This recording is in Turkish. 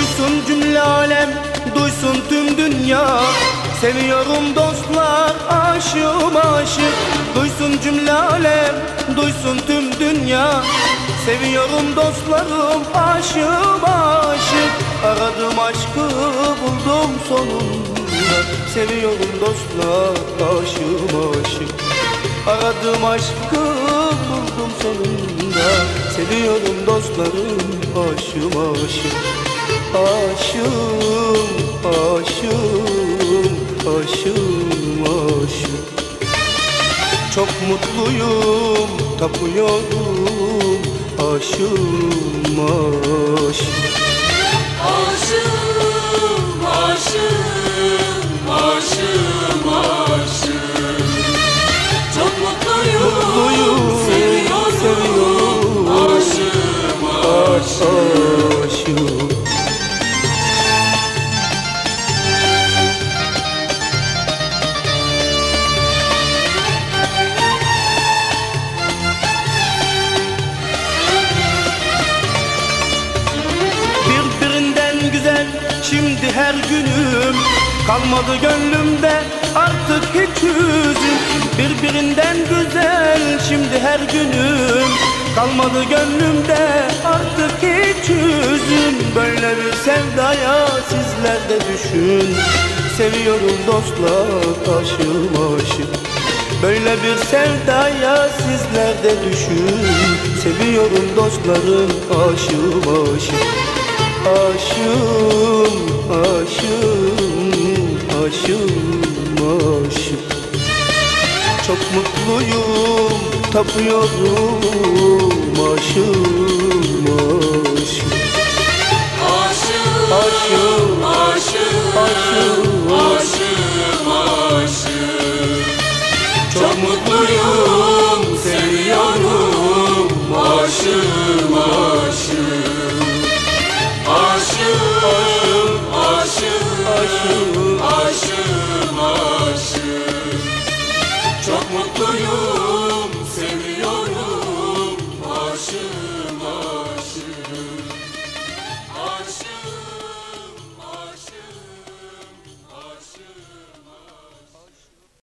Duysun cümle alem, duysun tüm dünya. Seviyorum dostlar, aşığım aşık. Duysun cümle alem, duysun tüm dünya. Seviyorum dostlarım, aşığım aşık. Aradım aşkı buldum sonunda. Seviyorum dostlar, aşığım aşık. Aradım aşkı buldum sonunda. Seviyorum dostlarım, aşığım aşık Aşığım, aşığım, aşığım, aşığım Çok mutluyum, tapıyorum Aşığım, aşığım şimdi her günüm. Kalmadı gönlümde artık hiç hüzün Birbirinden güzel şimdi her günüm. Kalmadı gönlümde artık hiç hüzün Böyle bir sevdaya sizler de düşün. Seviyorum dostlar aşığım aşık Böyle bir sevdaya sizler de düşün. Seviyorum dostlarım aşığım aşık Aşığım, aşığım, aşığım, aşık Çok mutluyum, tapıyorum. Aşığım, aşık Aşığım, Aşığım, aşığım, aşığım, aşığım, Çok mutluyum,